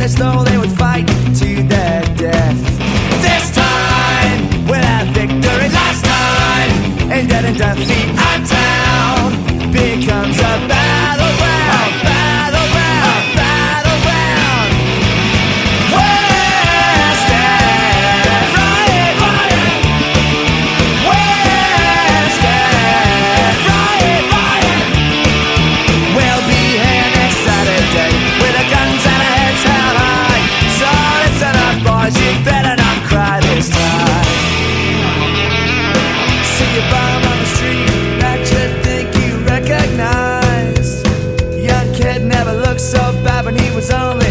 as though they would fight. So bad when he was only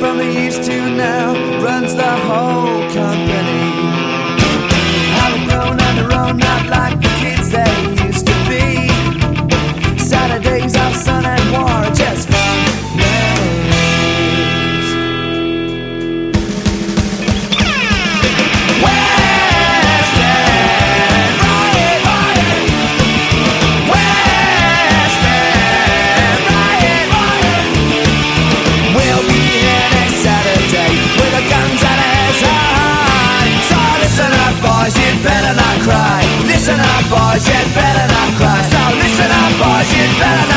From the east to now runs the whole company. How grown on their own, not like. that